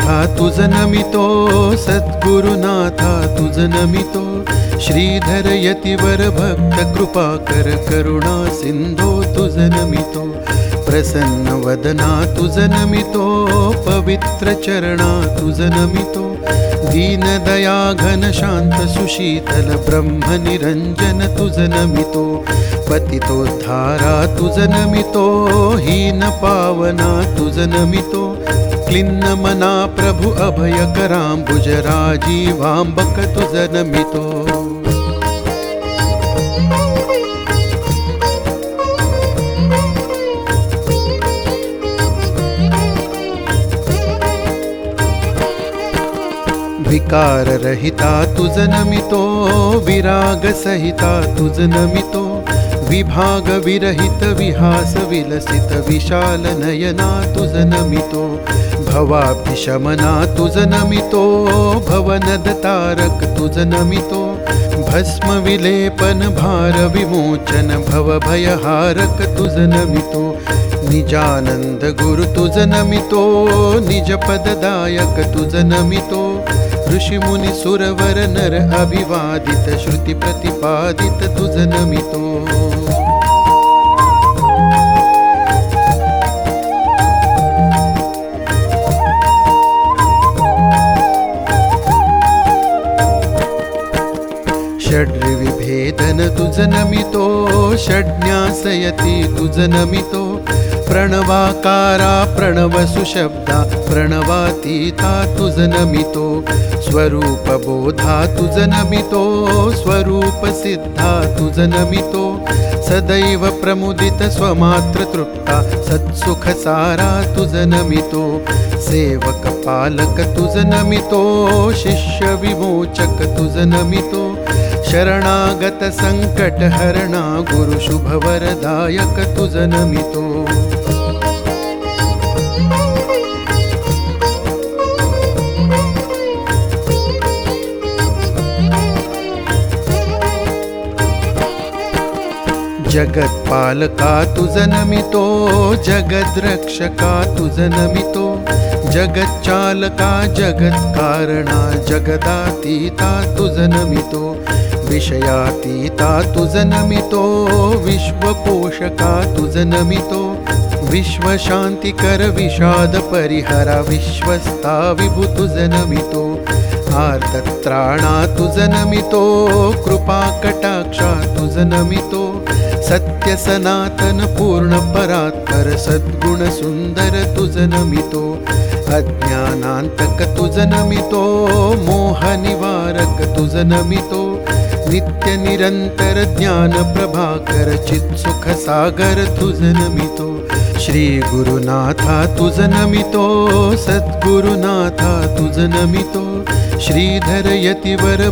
गुरुनाथा तुझ नमितो सद्गुरुनाथा तुझ नमितो श्रीधर यतिवर भक्त कृपा कर करुणा सिंधो तुझ नमितो प्रसन्न वदना तुझ नमितो पवित्र चरणा तुझ नमितो दीन दया घन शांत सुशीतल ब्रह्म निरंजन तुझ नमितो पतितोद्धारा तुझ नमितो हीन पावना तुझ नमितो क्लिन्न मना प्रभु अभय कराम्बुज राजीवाम्बक तुझ नमितो विकाररहिता तुझ नमितो विरागसहिता तुझ नमितो विभागविरहित विहास विलसित विशाल नयना तुझ नमितो भवाभिशमना तुझ नमितो भवनदतारक तुझ नमितो भस्म विलेपन भार विमोचन भवभयहारक तुझ नमितो निजानन्द गुरु तुझ नमितो निजपददायक तुझ नमितो ऋषिमुनि सुरवर नर अभिवादित श्रुति प्रतिपादित तुझ नमितो षड्विभेदन तुझ नमितो षड्न्यासयति तुझ नमितो प्रणवाकारा प्रणवसुशब्दा प्रणवातीता तुझ नमितो स्वरूपबोधा तुझ नमितो स्वरूपसिद्धा तुझ नमितो सदैव प्रमुदित स्वमात्रतृप्ता सत्सुखसारा तुझ नमितो सेवकपालक तुझ नमितो शिष्यविमोचक तुझ नमितो। शरणागत सङ्कटहरणा गुरुशुभवरदायक तुझ नमितो जगत्पालका तुझ नमितो जगद्रक्षका तुझ नमितो जगच्चालका जगत्कारणा जगदातीता तुझ नमितो विषयातीता तुझ नमितो विश्वपोषका तुझ नमितो विश्वशान्तिकर विषाद परिहरा विश्वस्ता विभु तुझ नमितो आर्तत्राणा तुझ नमितो कृपाकटाक्षा तुझ नमितो सत्य सनातन पूर्ण परात्पर सद्गुण सुन्दर तुझ नमितो अज्ञानान्तक तुझ नमितो मोहनिवारक तुझ नमितो नित्य निरन्तर ज्ञान प्रभाकर चित्सुख सागर तुझ नमितो श्री गुरुनाथा तुझ नमितो सद्गुरुनाथा तुझ नमितो श्रीधर यतिवर